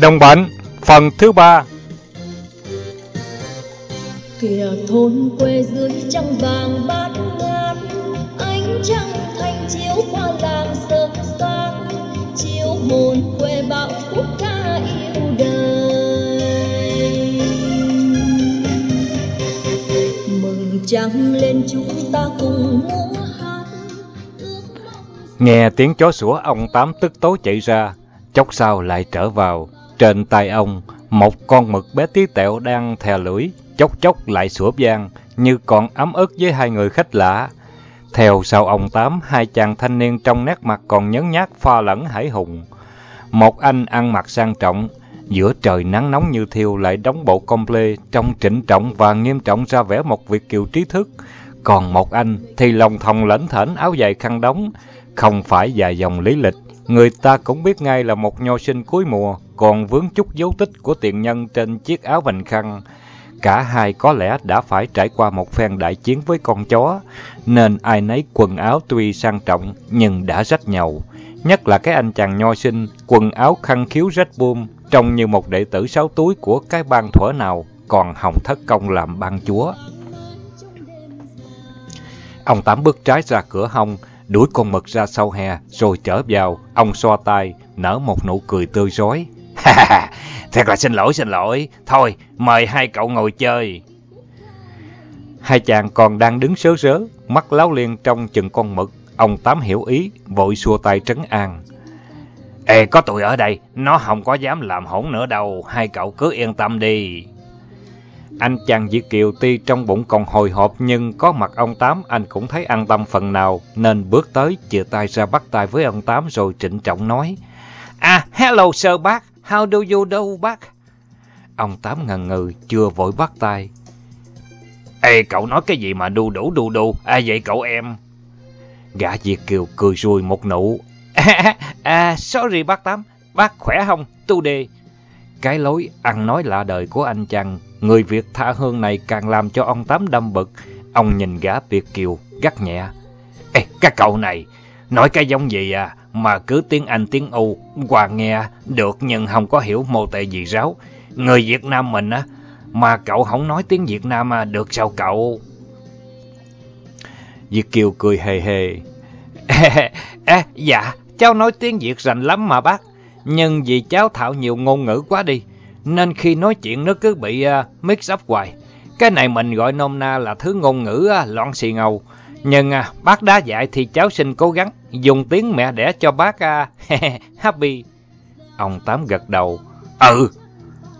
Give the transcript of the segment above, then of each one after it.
Đồng bệnh, phần thứ ba. Kìa thôn quê dưới trăng vàng bát ngát ánh trăng thanh chiếu qua làng sớm sáng chiếu hồn quê bão phúc ca yêu đời. Mừng trăng lên chúng ta cùng múa hát nghe tiếng chó sủa ông tám tức tối chạy ra chốc sau lại trở vào trên tay ông một con mực bé tí tẹo đang thè lưỡi chốc chốc lại sủa vang như còn ấm ức với hai người khách lạ. Theo sau ông Tám, hai chàng thanh niên trong nét mặt còn nhấn nhát pha lẫn hải hùng. Một anh ăn mặc sang trọng, giữa trời nắng nóng như thiêu lại đóng bộ comple trông trịnh trọng và nghiêm trọng ra vẻ một việc kiều trí thức. Còn một anh thì lòng thòng lãnh thảnh áo dài khăn đóng, không phải dài dòng lý lịch. Người ta cũng biết ngay là một nho sinh cuối mùa, còn vướng chút dấu tích của tiền nhân trên chiếc áo vành khăn. Cả hai có lẽ đã phải trải qua một phen đại chiến với con chó, nên ai nấy quần áo tuy sang trọng nhưng đã rách nhầu. Nhất là cái anh chàng nho sinh, quần áo khăn khiếu rách buông, trông như một đệ tử sáu túi của cái bang thuở nào, còn hồng thất công làm ban chúa. Ông Tám bước trái ra cửa hông, đuổi con mực ra sau hè, rồi trở vào, ông xoa tay, nở một nụ cười tươi rói. Thật là xin lỗi, xin lỗi. Thôi, mời hai cậu ngồi chơi. Hai chàng còn đang đứng sớ rớ, mắt láo liên trong chừng con mực. Ông Tám hiểu ý, vội xua tay trấn an. Ê, có tụi ở đây, nó không có dám làm hỗn nữa đâu, hai cậu cứ yên tâm đi. Anh chàng Việt Kiều tuy trong bụng còn hồi hộp nhưng có mặt ông Tám anh cũng thấy an tâm phần nào nên bước tới chìa tay ra bắt tay với ông Tám rồi trịnh trọng nói. À, hello sir bác, How do you do, bác? Ông Tám ngần ngừ, chưa vội bắt tay. Ê, cậu nói cái gì mà đu đủ đu đu, à vậy cậu em? Gã Việt Kiều cười rùi một nụ. À, à, sorry bác Tám, bác khỏe không? Tu đề. Cái lối ăn nói lạ đời của anh chàng, người Việt tha hương này càng làm cho ông Tám đâm bực. Ông nhìn gã Việt Kiều, gắt nhẹ. Ê, cái cậu này, nói cái giống gì à? mà cứ tiếng Anh tiếng u qua nghe được nhưng không có hiểu mô tệ gì ráo. Người Việt Nam mình á, mà cậu không nói tiếng Việt Nam à, được sao cậu? Việt Kiều cười hề hề. À, dạ, cháu nói tiếng Việt rành lắm mà bác. Nhưng vì cháu thạo nhiều ngôn ngữ quá đi, nên khi nói chuyện nó cứ bị uh, mix up hoài. Cái này mình gọi nôm na là thứ ngôn ngữ uh, loạn xì ngầu. Nhưng à, bác đã dạy thì cháu xin cố gắng dùng tiếng mẹ đẻ cho bác à, happy. Ông Tám gật đầu. Ừ,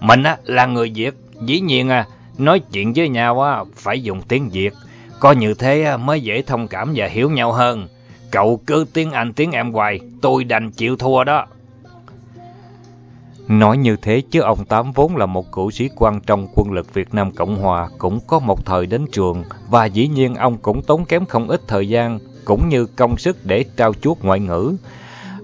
mình á, là người Việt, dĩ nhiên à, nói chuyện với nhau á, phải dùng tiếng Việt. Có như thế mới dễ thông cảm và hiểu nhau hơn. Cậu cứ tiếng Anh tiếng em hoài, tôi đành chịu thua đó. Nói như thế chứ ông Tám vốn là một cựu sĩ quan trong quân lực Việt Nam Cộng Hòa, cũng có một thời đến trường, và dĩ nhiên ông cũng tốn kém không ít thời gian, cũng như công sức để trao chuốt ngoại ngữ.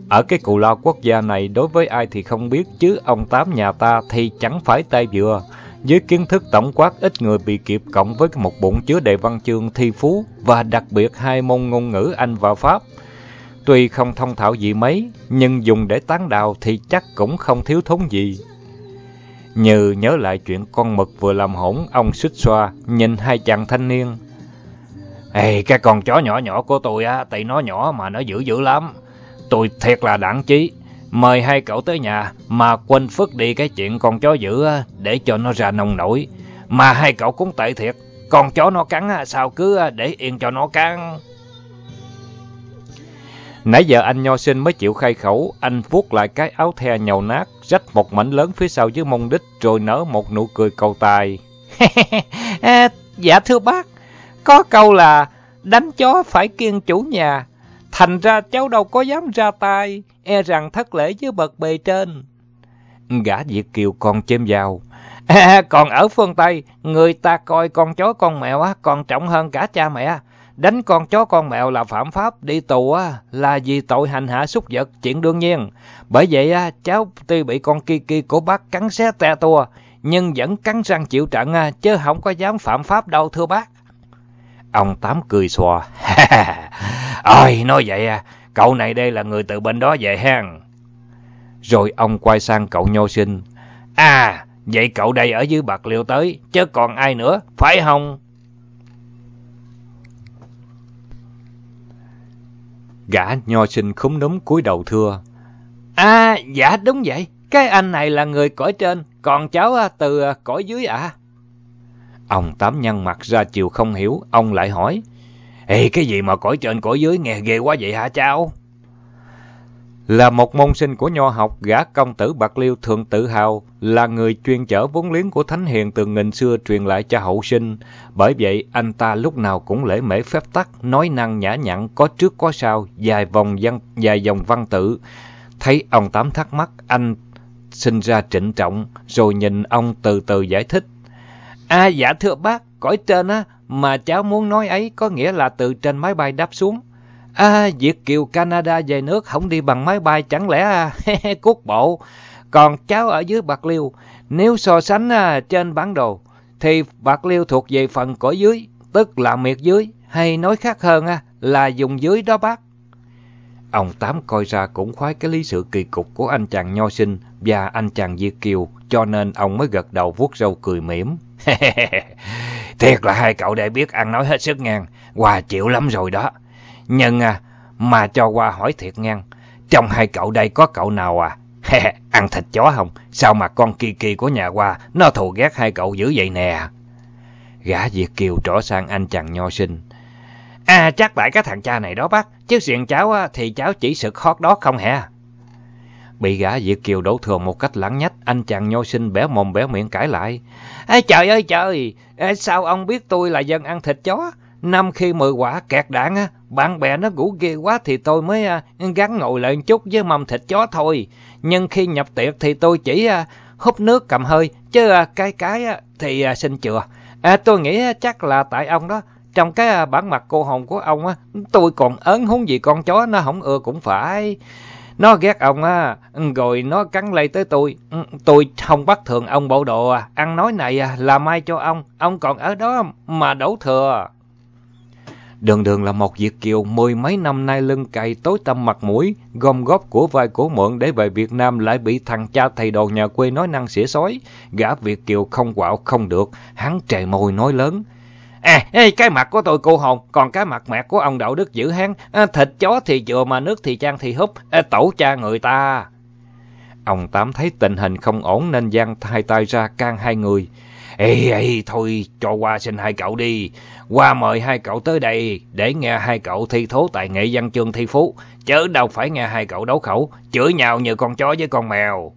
Ở cái cù lao quốc gia này, đối với ai thì không biết, chứ ông Tám nhà ta thì chẳng phải tay vừa. Với kiến thức tổng quát ít người bị kịp cộng với một bụng chứa đầy văn chương thi phú và đặc biệt hai môn ngôn ngữ Anh và Pháp. Tuy không thông thạo gì mấy, nhưng dùng để tán đào thì chắc cũng không thiếu thốn gì. Như nhớ lại chuyện con mực vừa làm hỗn, ông xích xoa, nhìn hai chàng thanh niên. Ê, cái con chó nhỏ nhỏ của tôi á, tại nó nhỏ mà nó dữ dữ lắm. Tôi thiệt là đảng chí. Mời hai cậu tới nhà, mà quên phức đi cái chuyện con chó dữ á, để cho nó ra nông nổi. Mà hai cậu cũng tệ thiệt, con chó nó cắn á, sao cứ để yên cho nó cắn. Nãy giờ anh nho sinh mới chịu khai khẩu, anh vuốt lại cái áo the nhầu nát, rách một mảnh lớn phía sau dưới mông đích, rồi nở một nụ cười cầu tài. à, dạ thưa bác, có câu là đánh chó phải kiêng chủ nhà, thành ra cháu đâu có dám ra tay, e rằng thất lễ với bậc bề trên. Gã Việt Kiều còn chêm vào. À, còn ở phương Tây, người ta coi con chó con mèo á, còn trọng hơn cả cha mẹ. Đánh con chó con mèo là phạm pháp, đi tù á, là vì tội hành hạ súc vật, chuyện đương nhiên. Bởi vậy á, cháu tuy bị con Kiki của bác cắn xé te tua, nhưng vẫn cắn răng chịu trận, á, chứ không có dám phạm pháp đâu thưa bác. Ông Tám cười xòa. Ôi, nói vậy à, cậu này đây là người từ bên đó về hang. Rồi ông quay sang cậu nho sinh. À, vậy cậu đây ở dưới bạc liêu tới, chứ còn ai nữa, phải không? Gã nho sinh khúm núm cúi đầu thưa. À, dạ đúng vậy. Cái anh này là người cõi trên, còn cháu à, từ à, cõi dưới ạ. À? Ông Tám nhăn mặt ra chiều không hiểu, ông lại hỏi. Ê, cái gì mà cõi trên cõi dưới nghe ghê quá vậy hả cháu? Là một môn sinh của nho học, gã công tử Bạc Liêu thường tự hào là người chuyên chở vốn liếng của Thánh Hiền từ nghìn xưa truyền lại cho hậu sinh. Bởi vậy, anh ta lúc nào cũng lễ mễ phép tắc, nói năng nhã nhặn, có trước có sau, dài vòng văn, dài dòng văn tự. Thấy ông Tám thắc mắc, anh sinh ra trịnh trọng, rồi nhìn ông từ từ giải thích. À dạ thưa bác, cõi trên á, mà cháu muốn nói ấy có nghĩa là từ trên máy bay đáp xuống. À, Việt Kiều Canada về nước không đi bằng máy bay chẳng lẽ à, cút bộ. Còn cháu ở dưới Bạc Liêu, nếu so sánh à, trên bản đồ, thì Bạc Liêu thuộc về phần cõi dưới, tức là miệt dưới, hay nói khác hơn à, là dùng dưới đó bác. Ông Tám coi ra cũng khoái cái lý sự kỳ cục của anh chàng nho sinh và anh chàng Việt Kiều, cho nên ông mới gật đầu vuốt râu cười mỉm. Thiệt là hai cậu đây biết ăn nói hết sức ngang, Hòa chịu lắm rồi đó nhân à, mà cho qua hỏi thiệt ngang, trong hai cậu đây có cậu nào à? ăn thịt chó không? Sao mà con kỳ kỳ của nhà qua nó thù ghét hai cậu dữ vậy nè? Gã Việt Kiều trỏ sang anh chàng nho sinh. À chắc lại cái thằng cha này đó bác, chứ riêng cháu thì cháu chỉ sực hót đó không hả? Bị gã Việt Kiều đổ thừa một cách lãng nhách, anh chàng nho sinh bé mồm bé miệng cãi lại. Ê trời ơi trời, sao ông biết tôi là dân ăn thịt chó? Năm khi mười quả kẹt đạn, á, bạn bè nó ngủ ghê quá thì tôi mới à, gắn ngồi lại chút với mâm thịt chó thôi. Nhưng khi nhập tiệc thì tôi chỉ à, hút nước cầm hơi, chứ à, cái cái thì xin chừa. À, tôi nghĩ chắc là tại ông đó. Trong cái bản mặt cô hồn của ông, á, tôi còn ớn húng gì con chó nó không ưa cũng phải. Nó ghét ông á, rồi nó cắn lây tới tôi. Ừ, tôi không bắt thường ông bộ đồ à, ăn nói này là mai cho ông, ông còn ở đó mà đổ thừa. Đường đường là một Việt Kiều mười mấy năm nay lưng cày tối tăm mặt mũi, gom góp của vai của mượn để về Việt Nam lại bị thằng cha thầy đồ nhà quê nói năng xỉa xói. Gã Việt Kiều không quạo không được, hắn trề môi nói lớn. À, cái mặt của tôi cô hồn, còn cái mặt mẹ của ông Đạo Đức dữ hắn, à, thịt chó thì chừa mà nước thì chan thì húp, à, tổ cha người ta. Ông Tám thấy tình hình không ổn nên giang hai tay ra can hai người. Ê, ê, thôi cho qua xin hai cậu đi. Qua mời hai cậu tới đây để nghe hai cậu thi thố tài nghệ văn chương thi phú. Chớ đâu phải nghe hai cậu đấu khẩu, chửi nhau như con chó với con mèo.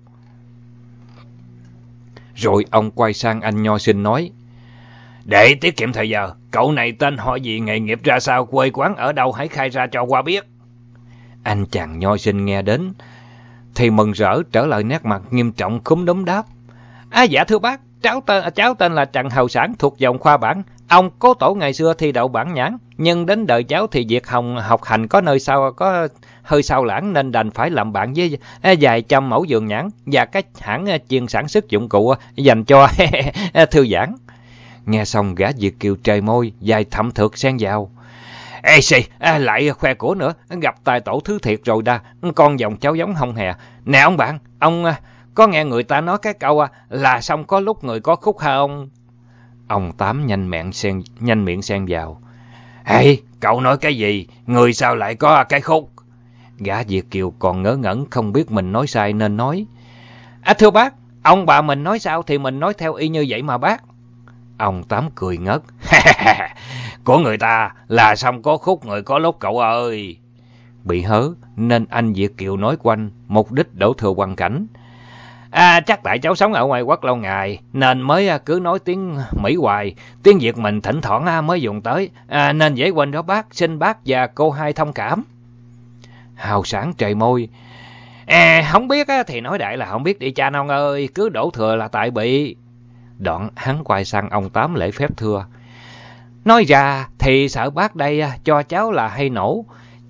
Rồi ông quay sang anh Nho Sinh nói. Để tiết kiệm thời giờ, cậu này tên họ gì, nghề nghiệp ra sao, quê quán ở đâu hãy khai ra cho qua biết. Anh chàng Nho Sinh nghe đến, thì mừng rỡ trở lại nét mặt nghiêm trọng khúm đống đáp. À dạ thưa bác, cháu tên à, cháu tên là Trần Hầu Sản thuộc dòng khoa bản. Ông cố tổ ngày xưa thi đậu bản nhãn, nhưng đến đời cháu thì việc hồng học hành có nơi sau có hơi sao lãng nên đành phải làm bạn với à, vài trăm mẫu giường nhãn và các hãng à, chuyên sản xuất dụng cụ dành cho thư giãn. Nghe xong gã Việt Kiều trời môi, dài thẩm thược xen vào. Ê xì, à, lại khoe của nữa, gặp tài tổ thứ thiệt rồi đa, con dòng cháu giống hông hè. Nè ông bạn, ông có nghe người ta nói cái câu à, là xong có lúc người có khúc hả ông? Ông Tám nhanh miệng xen, nhanh miệng xen vào. Ê, cậu nói cái gì? Người sao lại có cái khúc? Gã Việt Kiều còn ngớ ngẩn không biết mình nói sai nên nói. À thưa bác, ông bà mình nói sao thì mình nói theo y như vậy mà bác. Ông Tám cười ngất. Của người ta là xong có khúc người có lúc cậu ơi. Bị hớ nên anh Việt Kiều nói quanh mục đích đổ thừa hoàn cảnh. À, chắc tại cháu sống ở ngoài quốc lâu ngày nên mới à, cứ nói tiếng Mỹ hoài, tiếng Việt mình thỉnh thoảng à, mới dùng tới, à, nên dễ quên đó bác, xin bác và cô hai thông cảm. Hào sáng trời môi. À, không biết thì nói đại là không biết đi cha non ơi, cứ đổ thừa là tại bị. Đoạn hắn quay sang ông Tám lễ phép thưa. Nói ra thì sợ bác đây à, cho cháu là hay nổ,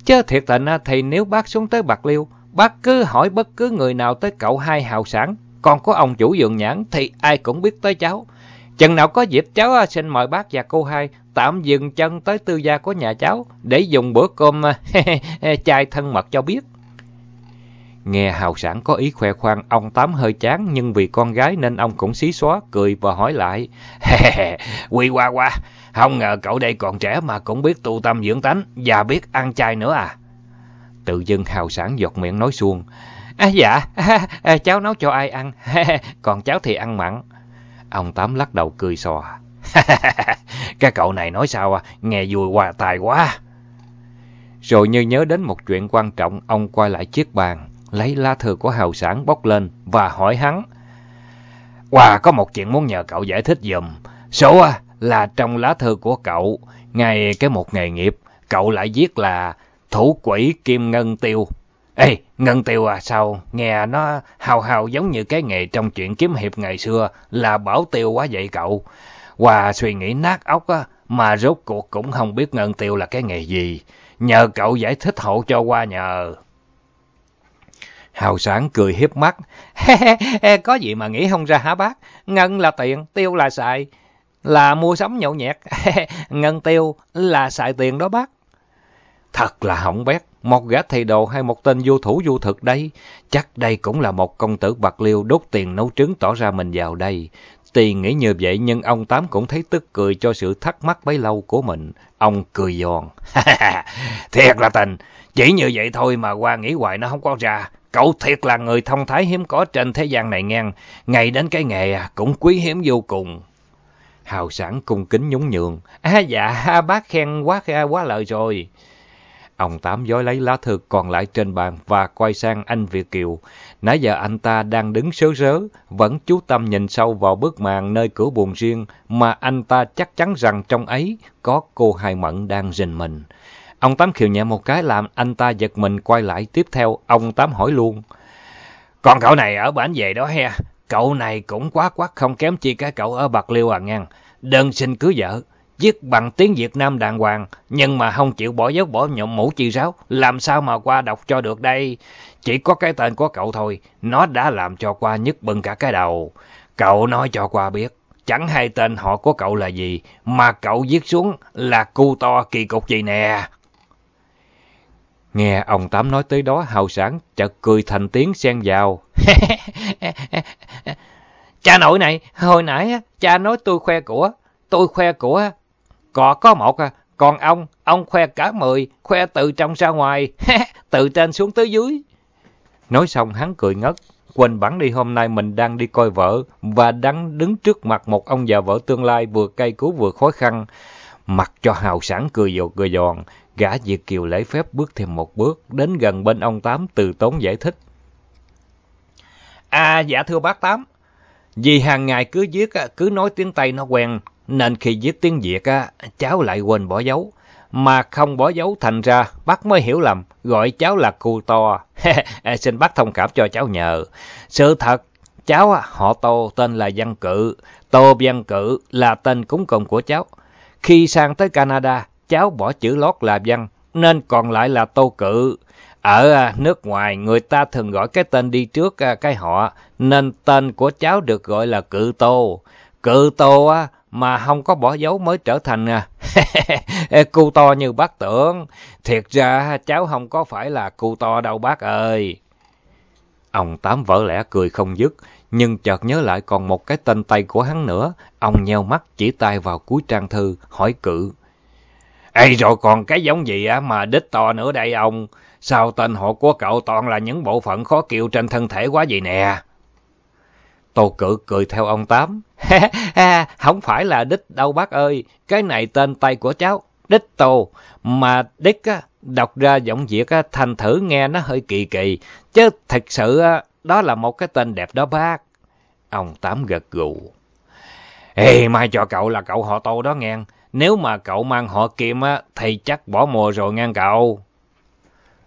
chứ thiệt tình thì nếu bác xuống tới Bạc Liêu, bác cứ hỏi bất cứ người nào tới cậu hai hào sản, còn có ông chủ vườn nhãn thì ai cũng biết tới cháu. Chừng nào có dịp cháu à, xin mời bác và cô hai tạm dừng chân tới tư gia của nhà cháu để dùng bữa cơm à, chai thân mật cho biết. Nghe Hào Sản có ý khoe khoang, ông Tám hơi chán nhưng vì con gái nên ông cũng xí xóa, cười và hỏi lại. Quy qua qua, không ngờ cậu đây còn trẻ mà cũng biết tu tâm dưỡng tánh và biết ăn chay nữa à. Tự dưng Hào Sản giọt miệng nói xuông. À, dạ, à, cháu nấu cho ai ăn, còn cháu thì ăn mặn. Ông Tám lắc đầu cười xòa. Cái cậu này nói sao à, nghe vui hòa tài quá. Rồi như nhớ đến một chuyện quan trọng, ông quay lại chiếc bàn, lấy lá thư của Hào Sản bóc lên và hỏi hắn. Wow, có một chuyện muốn nhờ cậu giải thích dùm. Số là trong lá thư của cậu, ngay cái một nghề nghiệp, cậu lại viết là thủ quỷ kim ngân tiêu. Ê, ngân tiêu à sao, nghe nó hào hào giống như cái nghề trong chuyện kiếm hiệp ngày xưa là bảo tiêu quá vậy cậu. Hòa suy nghĩ nát óc á, mà rốt cuộc cũng không biết ngân tiêu là cái nghề gì. Nhờ cậu giải thích hộ cho qua nhờ. Hào sáng cười hiếp mắt. Có gì mà nghĩ không ra hả bác? Ngân là tiền, tiêu là xài. Là mua sắm nhậu nhẹt. Ngân tiêu là xài tiền đó bác. Thật là hỏng bét, một gã thầy đồ hay một tên vô thủ vô thực đây. Chắc đây cũng là một công tử bạc liêu đốt tiền nấu trứng tỏ ra mình vào đây. Tì nghĩ như vậy nhưng ông Tám cũng thấy tức cười cho sự thắc mắc bấy lâu của mình. Ông cười giòn. thiệt là tình, chỉ như vậy thôi mà qua nghĩ hoài nó không có ra. Cậu thiệt là người thông thái hiếm có trên thế gian này ngang. Ngày đến cái nghề à, cũng quý hiếm vô cùng. Hào sản cung kính nhún nhường. À dạ, bác khen quá quá lời rồi. Ông Tám dối lấy lá thư còn lại trên bàn và quay sang anh Việt Kiều. Nãy giờ anh ta đang đứng sớ rớ, vẫn chú tâm nhìn sâu vào bức màn nơi cửa buồn riêng, mà anh ta chắc chắn rằng trong ấy có cô Hai Mận đang rình mình. Ông Tám khiều nhẹ một cái làm anh ta giật mình quay lại tiếp theo, ông Tám hỏi luôn. Còn cậu này ở bản về đó he, cậu này cũng quá quắc không kém chi cái cậu ở Bạc Liêu à ngang. Đơn xin cưới vợ, viết bằng tiếng Việt Nam đàng hoàng, nhưng mà không chịu bỏ dấu bỏ nhộm mũ chi ráo, làm sao mà qua đọc cho được đây? Chỉ có cái tên của cậu thôi, nó đã làm cho qua nhức bừng cả cái đầu. Cậu nói cho qua biết, chẳng hay tên họ của cậu là gì, mà cậu viết xuống là cu to kỳ cục gì nè. Nghe ông Tám nói tới đó, hào sản chợt cười thành tiếng xen vào. cha nội này, hồi nãy cha nói tôi khoe của, tôi khoe của, có có một, à. còn ông, ông khoe cả mười, khoe từ trong ra ngoài, từ trên xuống tới dưới. Nói xong hắn cười ngất, quên bắn đi hôm nay mình đang đi coi vợ và đang đứng trước mặt một ông già vợ tương lai vừa cay cú vừa khó khăn. Mặt cho hào sảng cười dột cười giòn, gã diệt Kiều lễ phép bước thêm một bước, đến gần bên ông Tám từ tốn giải thích. À dạ thưa bác Tám, vì hàng ngày cứ viết, à, cứ nói tiếng Tây nó quen, nên khi viết tiếng Việt cháu lại quên bỏ dấu mà không bỏ dấu thành ra bác mới hiểu lầm, gọi cháu là cu to. Xin bác thông cảm cho cháu nhờ. Sự thật, cháu họ Tô tên là Văn Cự, Tô Văn Cự là tên cúng cùng của cháu. Khi sang tới Canada, cháu bỏ chữ lót là Văn, nên còn lại là Tô Cự. Ở à, nước ngoài, người ta thường gọi cái tên đi trước à, cái họ, nên tên của cháu được gọi là Cự Tô. Cự Tô á, mà không có bỏ dấu mới trở thành à. cu to như bác tưởng. Thiệt ra cháu không có phải là cu to đâu bác ơi. Ông Tám vỡ lẽ cười không dứt, nhưng chợt nhớ lại còn một cái tên tay của hắn nữa. Ông nheo mắt chỉ tay vào cuối trang thư, hỏi cự. Ê rồi còn cái giống gì á mà đích to nữa đây ông? Sao tên họ của cậu toàn là những bộ phận khó chịu trên thân thể quá vậy nè? Tô cự cười theo ông Tám không phải là đích đâu bác ơi, cái này tên tay của cháu, đích tô. Mà đích á, đọc ra giọng Việt á, thành thử nghe nó hơi kỳ kỳ, chứ thật sự á, đó là một cái tên đẹp đó bác. Ông Tám gật gù. Ê, mai cho cậu là cậu họ tô đó nghe. Nếu mà cậu mang họ Kim á, thì chắc bỏ mùa rồi ngang cậu.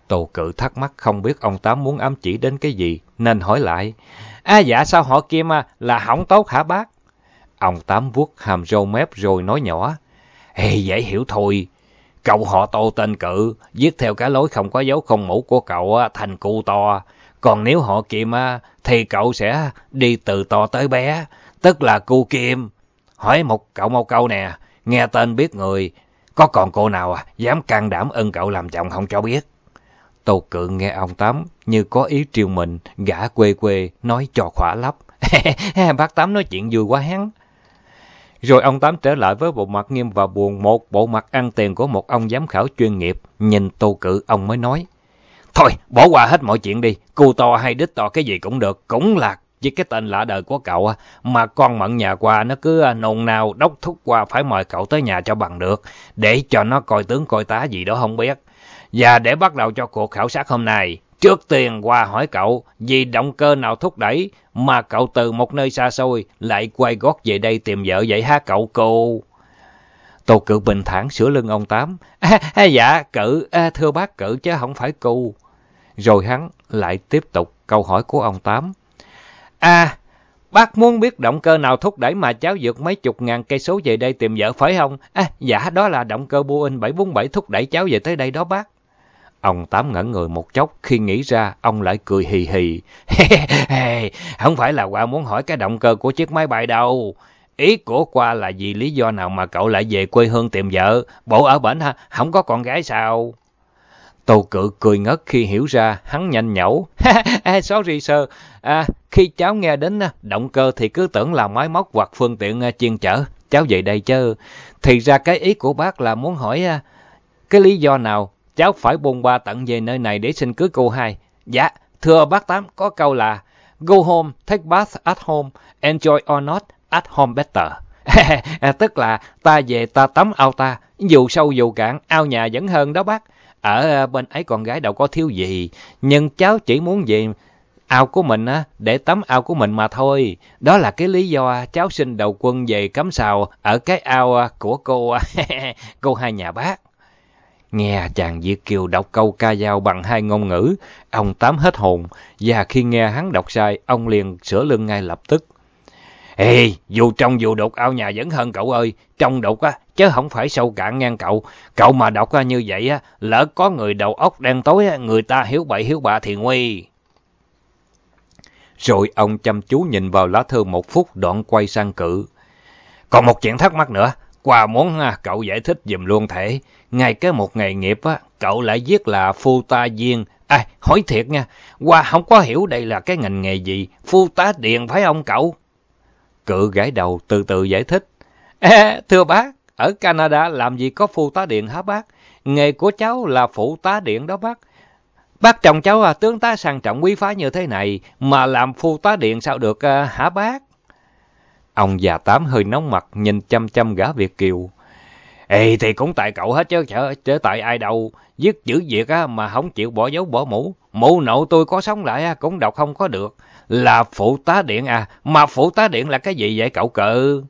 Tô cự thắc mắc không biết ông Tám muốn ám chỉ đến cái gì, nên hỏi lại. À dạ sao họ Kim à, là hỏng tốt hả bác? Ông Tám vuốt hàm râu mép rồi nói nhỏ. Ê, dễ hiểu thôi. Cậu họ tô tên cự, viết theo cái lối không có dấu không mũ của cậu thành cụ to. Còn nếu họ Kim thì cậu sẽ đi từ to tới bé, tức là cu Kim. Hỏi một cậu một câu nè, nghe tên biết người, có còn cô nào à, dám can đảm ân cậu làm chồng không cho biết. Tô Cự nghe ông Tám như có ý triều mình, gã quê quê, nói cho khỏa lấp. Bác Tám nói chuyện vui quá hắn. Rồi ông Tám trở lại với bộ mặt nghiêm và buồn, một bộ mặt ăn tiền của một ông giám khảo chuyên nghiệp. Nhìn Tô Cự, ông mới nói. Thôi, bỏ qua hết mọi chuyện đi. Cu to hay đích to cái gì cũng được, cũng là với cái tên lạ đời của cậu mà con mận nhà qua nó cứ nồn nôn nào đốc thúc qua phải mời cậu tới nhà cho bằng được để cho nó coi tướng coi tá gì đó không biết. Và để bắt đầu cho cuộc khảo sát hôm nay, trước tiên qua hỏi cậu vì động cơ nào thúc đẩy mà cậu từ một nơi xa xôi lại quay gót về đây tìm vợ vậy hả cậu cô? Tô cự bình thản sửa lưng ông Tám. À, à, dạ, cự, à, thưa bác cự chứ không phải cô. Rồi hắn lại tiếp tục câu hỏi của ông Tám. À, bác muốn biết động cơ nào thúc đẩy mà cháu vượt mấy chục ngàn cây số về đây tìm vợ phải không? À, dạ, đó là động cơ Boeing 747 thúc đẩy cháu về tới đây đó bác. Ông Tám ngẩn người một chốc, khi nghĩ ra, ông lại cười hì hì. không phải là qua muốn hỏi cái động cơ của chiếc máy bay đâu. Ý của qua là vì lý do nào mà cậu lại về quê hương tìm vợ? Bộ ở bển ha, không có con gái sao? Tô cự cười ngất khi hiểu ra, hắn nhanh nhẩu. À, sorry sir, à, khi cháu nghe đến à, động cơ thì cứ tưởng là máy móc hoặc phương tiện à, chuyên chở. Cháu về đây chứ. Thì ra cái ý của bác là muốn hỏi cái lý do nào cháu phải bôn ba tận về nơi này để xin cưới cô hai. Dạ, thưa bác Tám, có câu là Go home, take bath at home, enjoy or not, at home better. Tức là ta về ta tắm ao ta, dù sâu dù cạn, ao nhà vẫn hơn đó bác. Ở ờ, bên ấy con gái đâu có thiếu gì, nhưng cháu chỉ muốn về ao của mình á để tắm ao của mình mà thôi. Đó là cái lý do cháu xin đầu quân về cắm sào ở cái ao ờ, của cô cô hai nhà bác. Nghe chàng Việt Kiều đọc câu ca dao bằng hai ngôn ngữ, ông Tám hết hồn, và khi nghe hắn đọc sai, ông liền sửa lưng ngay lập tức. Ê, dù trong dù đột ao nhà vẫn hơn cậu ơi, trong đột á, chứ không phải sâu cạn ngang cậu. Cậu mà đọc như vậy á, lỡ có người đầu óc đen tối á, người ta hiếu bậy hiếu bạ thì nguy. Rồi ông chăm chú nhìn vào lá thư một phút đoạn quay sang cự. Còn một chuyện thắc mắc nữa, qua muốn à, cậu giải thích dùm luôn thể. Ngay cái một ngày nghiệp á, cậu lại viết là phu ta viên. À, hỏi thiệt nha, qua không có hiểu đây là cái ngành nghề gì, phu tá điện phải không cậu? Cự gãi đầu từ từ giải thích. À, thưa bác, ở Canada làm gì có phu tá điện hả bác? Nghề của cháu là phụ tá điện đó bác. Bác chồng cháu à, tướng tá sang trọng quý phái như thế này, mà làm phu tá điện sao được à, hả bác? Ông già tám hơi nóng mặt, nhìn chăm chăm gã Việt Kiều. Ê, thì cũng tại cậu hết chứ, chứ, chứ tại ai đâu. Giết chữ việc á, mà không chịu bỏ dấu bỏ mũ. Mụ nậu tôi có sống lại á, cũng đọc không có được. Là phụ tá điện à, mà phụ tá điện là cái gì vậy cậu cự?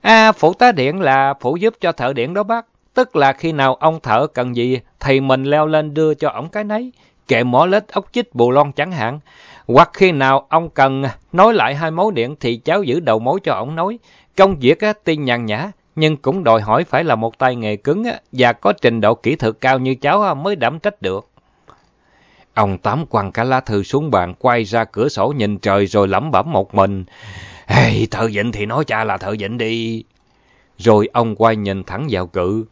À, phụ tá điện là phụ giúp cho thợ điện đó bác. Tức là khi nào ông thợ cần gì thì mình leo lên đưa cho ổng cái nấy. Kệ mỏ lết ốc chích bù lon chẳng hạn. Hoặc khi nào ông cần nói lại hai mối điện thì cháu giữ đầu mối cho ông nói. Công việc tuy nhàn nhã, nhưng cũng đòi hỏi phải là một tay nghề cứng và có trình độ kỹ thuật cao như cháu mới đảm trách được. Ông Tám quăng cả lá thư xuống bàn, quay ra cửa sổ nhìn trời rồi lẩm bẩm một mình. Hey, thợ dịnh thì nói cha là thợ dịnh đi. Rồi ông quay nhìn thẳng vào cự.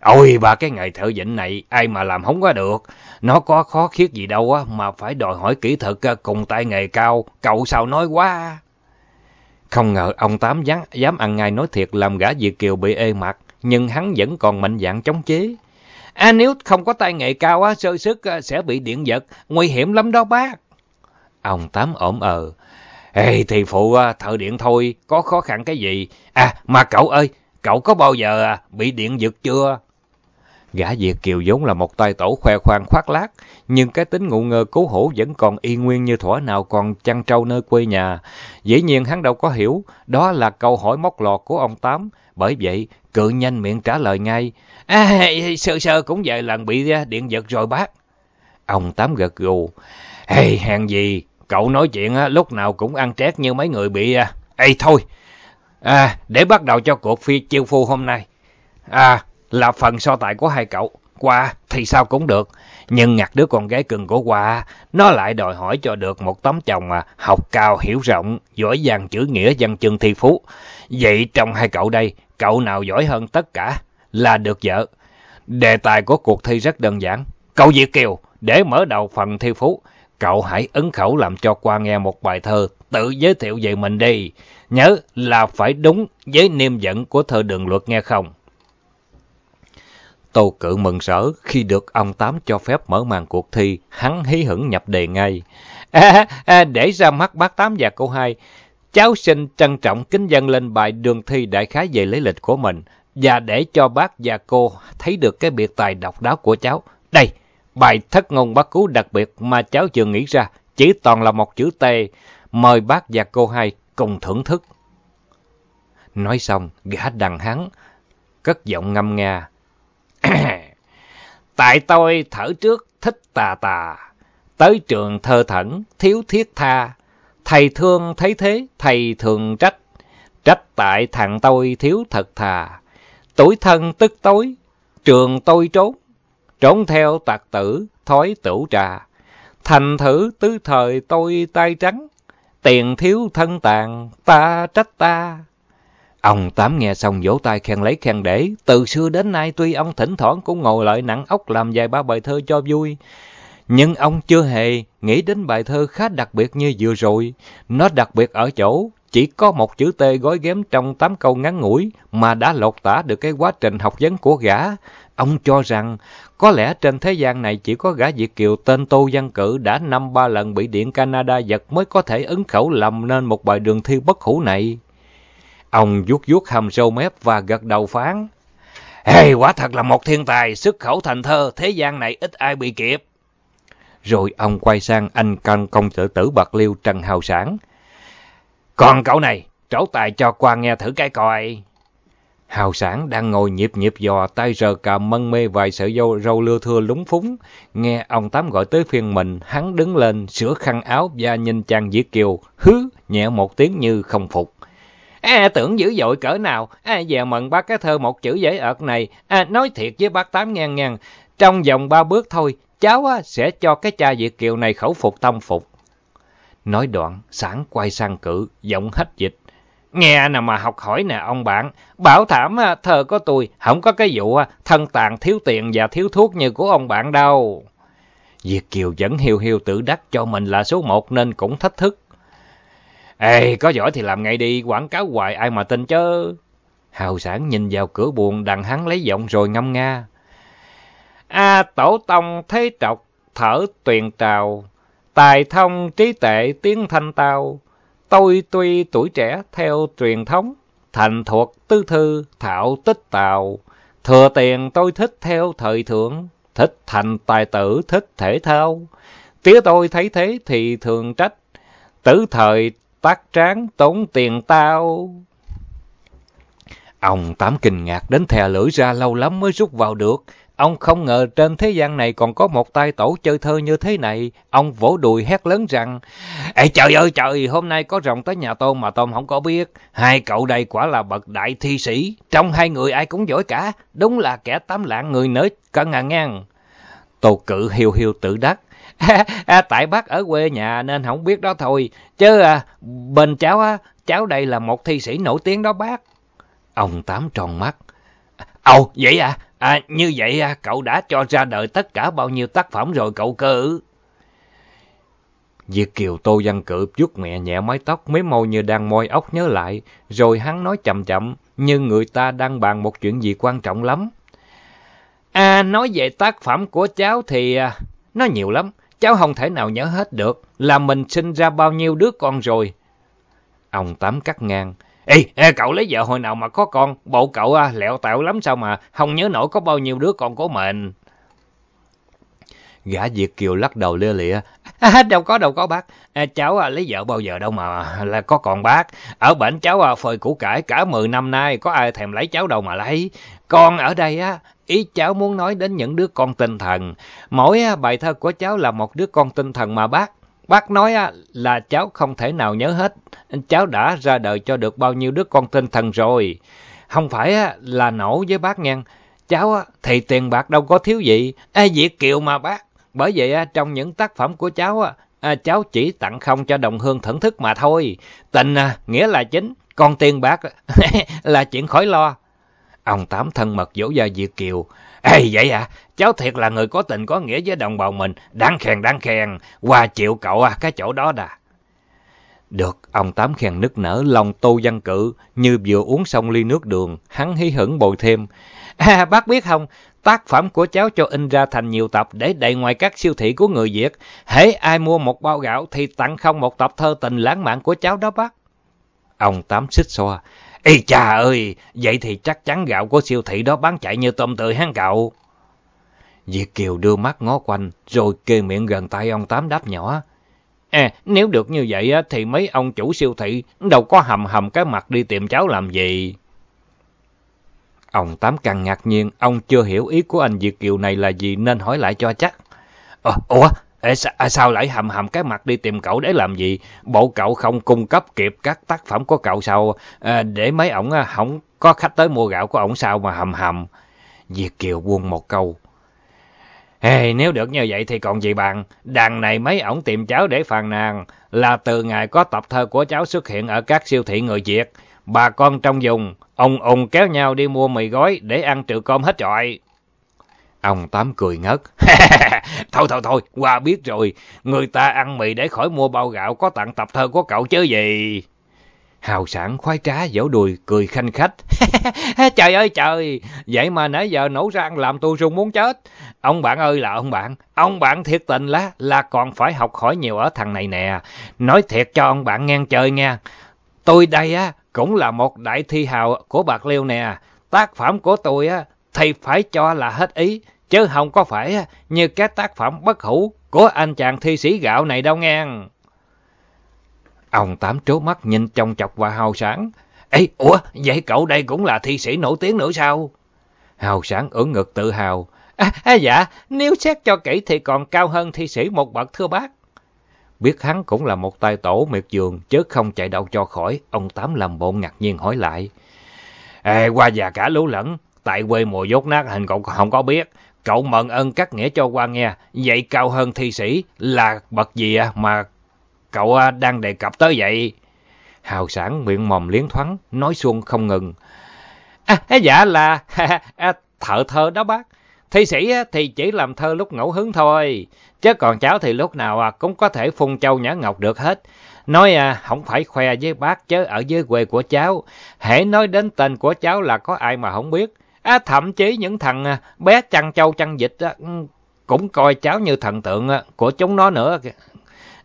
Ôi ba cái nghề thợ dịnh này ai mà làm không có được. Nó có khó khiết gì đâu á mà phải đòi hỏi kỹ thuật à, cùng tay nghề cao. Cậu sao nói quá. Không ngờ ông Tám dám, dám ăn ngay nói thiệt làm gã Việt Kiều bị ê mặt. Nhưng hắn vẫn còn mạnh dạn chống chế. À nếu không có tay nghề cao á, sơ sức à, sẽ bị điện giật. Nguy hiểm lắm đó bác. Ông Tám ổm ờ. Ê thì phụ à, thợ điện thôi, có khó khăn cái gì? À mà cậu ơi, cậu có bao giờ bị điện giật chưa? Gã Việt Kiều vốn là một tay tổ khoe khoang khoác lác, nhưng cái tính ngụ ngơ cố hổ vẫn còn y nguyên như thuở nào còn chăn trâu nơi quê nhà. Dĩ nhiên hắn đâu có hiểu, đó là câu hỏi móc lọt của ông Tám, bởi vậy cự nhanh miệng trả lời ngay. À, sơ sơ cũng vài lần bị à, điện giật rồi bác. Ông Tám gật gù. Hey, hèn gì, cậu nói chuyện à, lúc nào cũng ăn trét như mấy người bị... À. Ê thôi, à, để bắt đầu cho cuộc phi chiêu phu hôm nay. À, là phần so tài của hai cậu. Qua thì sao cũng được, nhưng ngặt đứa con gái cưng của Qua, nó lại đòi hỏi cho được một tấm chồng à, học cao, hiểu rộng, giỏi giang chữ nghĩa văn chương thi phú. Vậy trong hai cậu đây, cậu nào giỏi hơn tất cả là được vợ. Đề tài của cuộc thi rất đơn giản. Cậu Diệt Kiều, để mở đầu phần thi phú, cậu hãy ấn khẩu làm cho qua nghe một bài thơ tự giới thiệu về mình đi. Nhớ là phải đúng với niêm dẫn của thơ đường luật nghe không? Tô Cự mừng rỡ khi được ông Tám cho phép mở màn cuộc thi, hắn hí hửng nhập đề ngay. À, à, để ra mắt bác Tám và cô hai, cháu xin trân trọng kính dân lên bài đường thi đại khái về lý lịch của mình, và để cho bác và cô thấy được cái biệt tài độc đáo của cháu. Đây, bài thất ngôn bác cứu đặc biệt mà cháu vừa nghĩ ra, chỉ toàn là một chữ T. Mời bác và cô hai cùng thưởng thức. Nói xong, gã đằng hắn, cất giọng ngâm nga. Tại tôi thở trước thích tà tà, tới trường thơ thẩn, thiếu thiết tha. Thầy thương thấy thế, thầy thường trách. Trách tại thằng tôi thiếu thật thà. Tuổi thân tức tối, trường tôi trốn. Trốn theo tạc tử, thói tửu trà. Thành thử tứ thời tôi tay trắng. Tiền thiếu thân tàn, ta trách ta. Ông Tám nghe xong vỗ tay khen lấy khen để. Từ xưa đến nay, tuy ông thỉnh thoảng cũng ngồi lại nặng ốc làm vài ba bài thơ cho vui. Nhưng ông chưa hề nghĩ đến bài thơ khá đặc biệt như vừa rồi. Nó đặc biệt ở chỗ, chỉ có một chữ T gói ghém trong tám câu ngắn ngủi mà đã lột tả được cái quá trình học vấn của gã. Ông cho rằng, có lẽ trên thế gian này chỉ có gã Việt Kiều tên Tô Văn Cử đã năm ba lần bị Điện Canada giật mới có thể ứng khẩu làm nên một bài đường thi bất hủ này. Ông vuốt vuốt hàm râu mép và gật đầu phán. Hey, quả thật là một thiên tài, xuất khẩu thành thơ, thế gian này ít ai bị kịp. Rồi ông quay sang anh con công tử tử bạc liêu Trần Hào Sản. Còn cậu này, trổ tài cho qua nghe thử cái coi. Hào Sản đang ngồi nhịp nhịp dò, tay rờ cà mân mê vài sợi dâu râu lưa thưa lúng phúng. Nghe ông Tám gọi tới phiên mình, hắn đứng lên, sửa khăn áo và nhìn chàng Diệt Kiều, hứ, nhẹ một tiếng như không phục. À, tưởng dữ dội cỡ nào, à, giờ mận bác cái thơ một chữ dễ ợt này, à, nói thiệt với bác Tám ngàn ngàn, trong vòng ba bước thôi, cháu á, sẽ cho cái cha Việt Kiều này khẩu phục tâm phục. Nói đoạn, sáng quay sang cử, giọng hết dịch. Nghe nào mà học hỏi nè ông bạn, bảo thảm thơ có tôi, không có cái vụ thân tàn thiếu tiền và thiếu thuốc như của ông bạn đâu. Việt Kiều vẫn hiu hiu tự đắc cho mình là số một nên cũng thách thức. Ê, có giỏi thì làm ngay đi, quảng cáo hoài ai mà tin chứ. Hào sản nhìn vào cửa buồn, đằng hắn lấy giọng rồi ngâm nga. A tổ tông thế trọc, thở tuyền trào, tài thông trí tệ tiếng thanh tao. Tôi tuy tuổi trẻ theo truyền thống, thành thuộc tư thư thạo tích tào. Thừa tiền tôi thích theo thời thượng, thích thành tài tử thích thể thao. Tía tôi thấy thế thì thường trách, tử thời phát tráng tốn tiền tao. Ông Tám kinh ngạc đến thè lưỡi ra lâu lắm mới rút vào được. Ông không ngờ trên thế gian này còn có một tay tổ chơi thơ như thế này. Ông vỗ đùi hét lớn rằng, Ê trời ơi trời, hôm nay có rồng tới nhà Tôm mà Tôm không có biết. Hai cậu đây quả là bậc đại thi sĩ. Trong hai người ai cũng giỏi cả. Đúng là kẻ tám lạng người nới cả ngàn ngang. Tô cự hiu hiu tự đắc. À, tại bác ở quê nhà nên không biết đó thôi. Chứ à, bên cháu á, cháu đây là một thi sĩ nổi tiếng đó bác. Ông Tám tròn mắt. Ồ, vậy à? À, như vậy à, cậu đã cho ra đời tất cả bao nhiêu tác phẩm rồi cậu cơ? Diệt Kiều Tô Văn Cự vuốt mẹ nhẹ mái tóc, mấy môi như đang môi ốc nhớ lại, rồi hắn nói chậm chậm, như người ta đang bàn một chuyện gì quan trọng lắm. À, nói về tác phẩm của cháu thì à, nó nhiều lắm, cháu không thể nào nhớ hết được, là mình sinh ra bao nhiêu đứa con rồi. Ông Tám cắt ngang, Ê, ê, cậu lấy vợ hồi nào mà có con, bộ cậu à, lẹo tạo lắm sao mà không nhớ nổi có bao nhiêu đứa con của mình. Gã Việt Kiều lắc đầu lia lịa. À, à, đâu có, đâu có bác. À, cháu à, lấy vợ bao giờ đâu mà là có con bác. Ở bệnh cháu à, phơi củ cải cả 10 năm nay, có ai thèm lấy cháu đâu mà lấy. Con ở đây á, ý cháu muốn nói đến những đứa con tinh thần. Mỗi à, bài thơ của cháu là một đứa con tinh thần mà bác. Bác nói à, là cháu không thể nào nhớ hết. Cháu đã ra đời cho được bao nhiêu đứa con tinh thần rồi. Không phải à, là nổ với bác nha. Cháu thì tiền bạc đâu có thiếu gì. À, Việt Kiều mà bác. Bởi vậy trong những tác phẩm của cháu, à, cháu chỉ tặng không cho đồng hương thưởng thức mà thôi. Tình à, nghĩa là chính, còn tiền bạc là chuyện khỏi lo. Ông Tám thân mật dỗ ra diệt Kiều. Ê vậy à, cháu thiệt là người có tình có nghĩa với đồng bào mình, đáng khen đáng khen, qua chịu cậu à, cái chỗ đó đà. Được, ông Tám khen nức nở, lòng tô văn cự, như vừa uống xong ly nước đường, hắn hí hửng bồi thêm. À, bác biết không, tác phẩm của cháu cho in ra thành nhiều tập để đầy ngoài các siêu thị của người Việt. Hễ ai mua một bao gạo thì tặng không một tập thơ tình lãng mạn của cháu đó bác. Ông Tám xích xoa. Ê cha ơi, vậy thì chắc chắn gạo của siêu thị đó bán chạy như tôm tươi hắn cậu. Diệt Kiều đưa mắt ngó quanh, rồi kề miệng gần tay ông Tám đáp nhỏ. À, nếu được như vậy thì mấy ông chủ siêu thị đâu có hầm hầm cái mặt đi tìm cháu làm gì. Ông Tám càng ngạc nhiên, ông chưa hiểu ý của anh Diệt Kiều này là gì nên hỏi lại cho chắc. Ờ, ủa, ê, sao, à, sao lại hầm hầm cái mặt đi tìm cậu để làm gì? Bộ cậu không cung cấp kịp các tác phẩm của cậu sao? À, để mấy ổng à, không có khách tới mua gạo của ổng sao mà hầm hầm? diệt Kiều buông một câu. Hey, nếu được như vậy thì còn gì bằng, đằng này mấy ổng tìm cháu để phàn nàn là từ ngày có tập thơ của cháu xuất hiện ở các siêu thị người Việt. Bà con trong vùng, ông ùng kéo nhau đi mua mì gói để ăn trừ cơm hết trọi. Ông Tám cười ngất. thôi thôi thôi, qua biết rồi, người ta ăn mì để khỏi mua bao gạo có tặng tập thơ của cậu chứ gì. Hào sản khoái trá vỗ đùi cười khanh khách. trời ơi trời, vậy mà nãy giờ nổ ra ăn làm tôi sung muốn chết. Ông bạn ơi là ông bạn, ông bạn thiệt tình lá là còn phải học hỏi nhiều ở thằng này nè. Nói thiệt cho ông bạn nghe chơi nha. Tôi đây á cũng là một đại thi hào của Bạc Liêu nè. Tác phẩm của tôi á thì phải cho là hết ý, chứ không có phải như các tác phẩm bất hủ của anh chàng thi sĩ gạo này đâu nghe. Ông Tám trố mắt nhìn trông chọc và hào sáng. Ê, ủa, vậy cậu đây cũng là thi sĩ nổi tiếng nữa sao? Hào sáng ưỡn ngực tự hào. À, à, dạ, nếu xét cho kỹ thì còn cao hơn thi sĩ một bậc thưa bác. Biết hắn cũng là một tài tổ miệt giường, chứ không chạy đâu cho khỏi. Ông Tám làm bộ ngạc nhiên hỏi lại. Ê, qua già cả lũ lẫn, tại quê mùa dốt nát hình cậu không có biết. Cậu mận ơn cắt nghĩa cho qua nghe, vậy cao hơn thi sĩ là bậc gì à mà cậu à, đang đề cập tới vậy? Hào sản miệng mồm liến thoáng, nói xuông không ngừng. À, à dạ là thợ thơ đó bác. Thi sĩ thì chỉ làm thơ lúc ngẫu hứng thôi, chứ còn cháu thì lúc nào cũng có thể phun châu nhã ngọc được hết. Nói à, không phải khoe với bác chứ ở dưới quê của cháu, hãy nói đến tên của cháu là có ai mà không biết. À, thậm chí những thằng à, bé chăn châu chăn dịch á, ừ, cũng coi cháu như thần tượng à, của chúng nó nữa.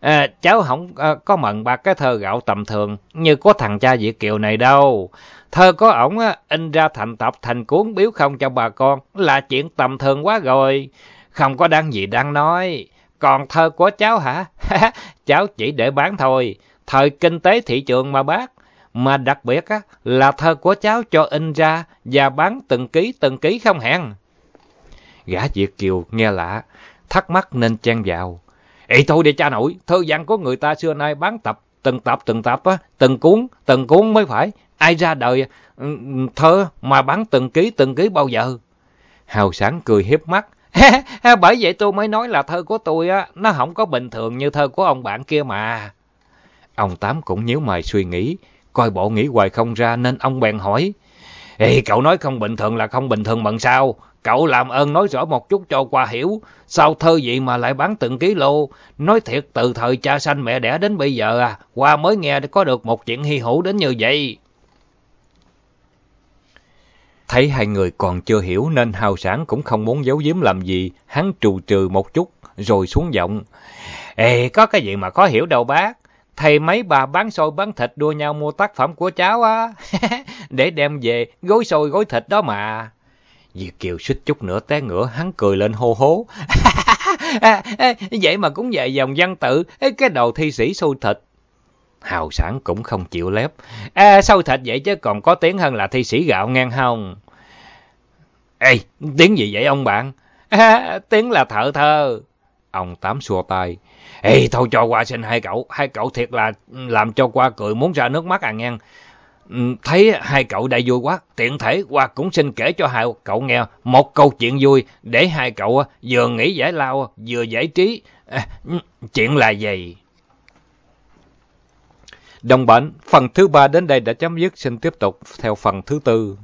À, cháu không à, có mận bạc cái thơ gạo tầm thường như có thằng cha Việt Kiều này đâu. Thơ có ổng á, in ra thành tập thành cuốn biếu không cho bà con là chuyện tầm thường quá rồi. Không có đáng gì đang nói. Còn thơ của cháu hả? cháu chỉ để bán thôi. Thời kinh tế thị trường mà bác. Mà đặc biệt á, là thơ của cháu cho in ra và bán từng ký từng ký không hẹn. Gã Việt Kiều nghe lạ, thắc mắc nên chen vào. Ê thôi để cha nội, thơ văn của người ta xưa nay bán tập, từng tập từng tập á, từng cuốn, từng cuốn mới phải. Ai ra đời ừ, thơ mà bán từng ký từng ký bao giờ? Hào sáng cười hiếp mắt. Bởi vậy tôi mới nói là thơ của tôi á, nó không có bình thường như thơ của ông bạn kia mà. Ông Tám cũng nhíu mày suy nghĩ, coi bộ nghĩ hoài không ra nên ông bèn hỏi. Ê, cậu nói không bình thường là không bình thường bằng sao? Cậu làm ơn nói rõ một chút cho qua hiểu. Sao thơ vậy mà lại bán từng ký lô? Nói thiệt từ thời cha sanh mẹ đẻ đến bây giờ à, qua mới nghe có được một chuyện hy hữu đến như vậy. Thấy hai người còn chưa hiểu nên hào sản cũng không muốn giấu giếm làm gì. Hắn trù trừ một chút rồi xuống giọng. Ê, có cái gì mà khó hiểu đâu bác. Thầy mấy bà bán xôi bán thịt đua nhau mua tác phẩm của cháu á. Để đem về gối xôi gối thịt đó mà. Diệp Kiều suýt chút nữa té ngửa, hắn cười lên hô hố. Vậy mà cũng về dòng văn tự, cái đầu thi sĩ xôi thịt. Hào sản cũng không chịu lép. À, xôi thịt vậy chứ còn có tiếng hơn là thi sĩ gạo ngang hồng Ê, tiếng gì vậy ông bạn? À, tiếng là thợ thơ. Ông Tám xua tay. Ê, thôi cho qua xin hai cậu. Hai cậu thiệt là làm cho qua cười muốn ra nước mắt à ngang. Ừ, thấy hai cậu đây vui quá, tiện thể qua cũng xin kể cho hai cậu nghe một câu chuyện vui để hai cậu à, vừa nghĩ giải lao à, vừa giải trí. À, ừ, chuyện là gì? Đồng bệnh, phần thứ ba đến đây đã chấm dứt, xin tiếp tục theo phần thứ tư.